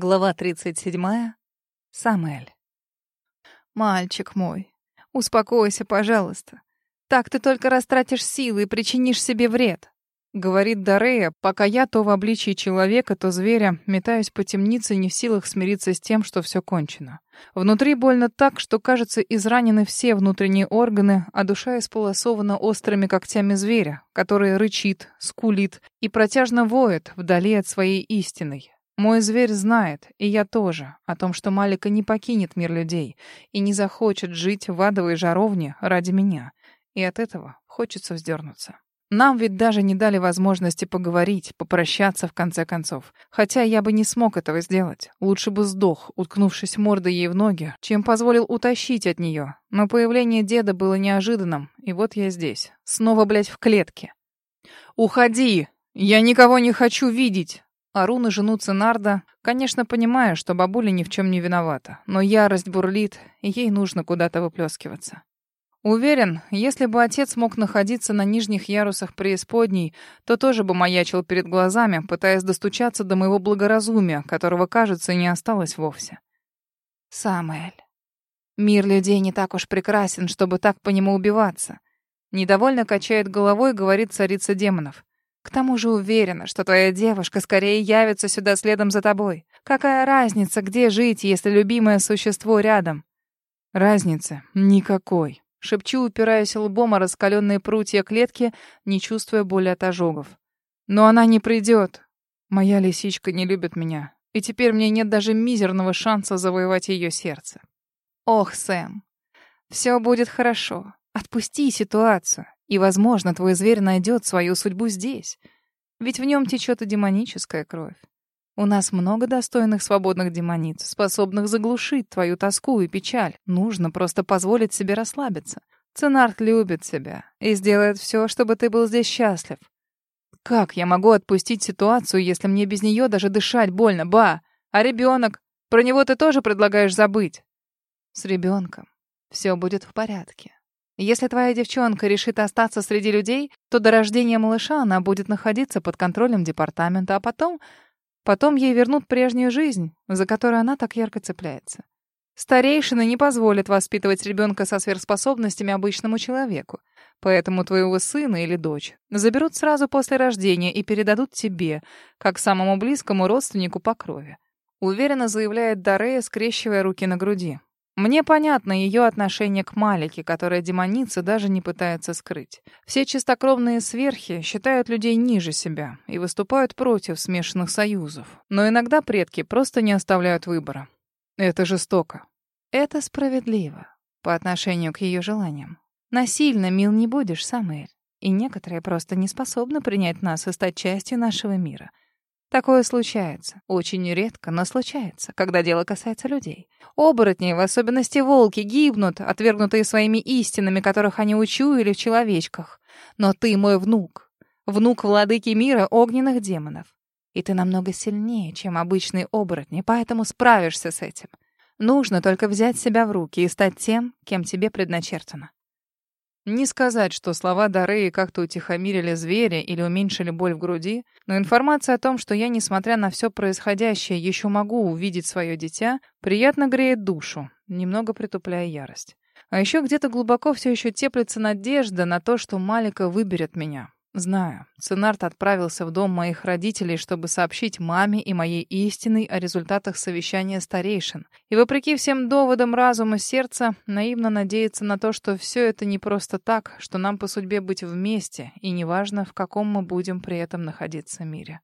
Глава 37. Самуэль. «Мальчик мой, успокойся, пожалуйста. Так ты только растратишь силы и причинишь себе вред», — говорит Дарея, пока я то в обличии человека, то зверя метаюсь по темнице, не в силах смириться с тем, что все кончено. Внутри больно так, что, кажется, изранены все внутренние органы, а душа исполосована острыми когтями зверя, который рычит, скулит и протяжно воет вдали от своей истины. Мой зверь знает, и я тоже, о том, что Малика не покинет мир людей и не захочет жить в адовой жаровне ради меня. И от этого хочется вздернуться. Нам ведь даже не дали возможности поговорить, попрощаться в конце концов. Хотя я бы не смог этого сделать. Лучше бы сдох, уткнувшись мордой ей в ноги, чем позволил утащить от нее. Но появление деда было неожиданным, и вот я здесь. Снова, блядь, в клетке. «Уходи! Я никого не хочу видеть!» Ору на жену Ценарда, конечно, понимая, что бабуля ни в чем не виновата, но ярость бурлит, и ей нужно куда-то выплескиваться. Уверен, если бы отец мог находиться на нижних ярусах преисподней, то тоже бы маячил перед глазами, пытаясь достучаться до моего благоразумия, которого, кажется, не осталось вовсе. Самуэль. Мир людей не так уж прекрасен, чтобы так по нему убиваться. Недовольно качает головой, говорит царица демонов. К тому же уверена, что твоя девушка скорее явится сюда следом за тобой. Какая разница, где жить, если любимое существо рядом? Разницы никакой. Шепчу, упираясь лбом о раскаленные прутья клетки, не чувствуя боли от ожогов. Но она не придет. Моя лисичка не любит меня, и теперь мне нет даже мизерного шанса завоевать ее сердце. Ох, Сэм, все будет хорошо. Отпусти ситуацию. И, возможно, твой зверь найдет свою судьбу здесь. Ведь в нем течет и демоническая кровь. У нас много достойных свободных демониц, способных заглушить твою тоску и печаль. Нужно просто позволить себе расслабиться. Ценарт любит тебя и сделает все, чтобы ты был здесь счастлив. Как я могу отпустить ситуацию, если мне без нее даже дышать больно, ба? А ребенок? Про него ты тоже предлагаешь забыть? С ребенком все будет в порядке. Если твоя девчонка решит остаться среди людей, то до рождения малыша она будет находиться под контролем департамента, а потом... Потом ей вернут прежнюю жизнь, за которую она так ярко цепляется. Старейшины не позволят воспитывать ребенка со сверхспособностями обычному человеку. Поэтому твоего сына или дочь заберут сразу после рождения и передадут тебе, как самому близкому родственнику по крови. Уверенно заявляет Дарея, скрещивая руки на груди. Мне понятно ее отношение к Малике, которое демоница даже не пытается скрыть. Все чистокровные сверхи считают людей ниже себя и выступают против смешанных союзов. Но иногда предки просто не оставляют выбора. Это жестоко. Это справедливо по отношению к ее желаниям. Насильно мил не будешь, Самуэль. И некоторые просто не способны принять нас и стать частью нашего мира — Такое случается. Очень редко, но случается, когда дело касается людей. Оборотни, в особенности волки, гибнут, отвергнутые своими истинами, которых они учуяли в человечках. Но ты мой внук. Внук владыки мира огненных демонов. И ты намного сильнее, чем обычные оборотни, поэтому справишься с этим. Нужно только взять себя в руки и стать тем, кем тебе предначертано. Не сказать, что слова Дареи как-то утихомирили зверя или уменьшили боль в груди, но информация о том, что я, несмотря на все происходящее, еще могу увидеть свое дитя, приятно греет душу, немного притупляя ярость. А еще где-то глубоко все еще теплится надежда на то, что Малика выберет меня. Знаю, Ценарт отправился в дом моих родителей, чтобы сообщить маме и моей истиной о результатах совещания старейшин. И вопреки всем доводам разума сердца, наивно надеется на то, что все это не просто так, что нам по судьбе быть вместе, и неважно, в каком мы будем при этом находиться мире.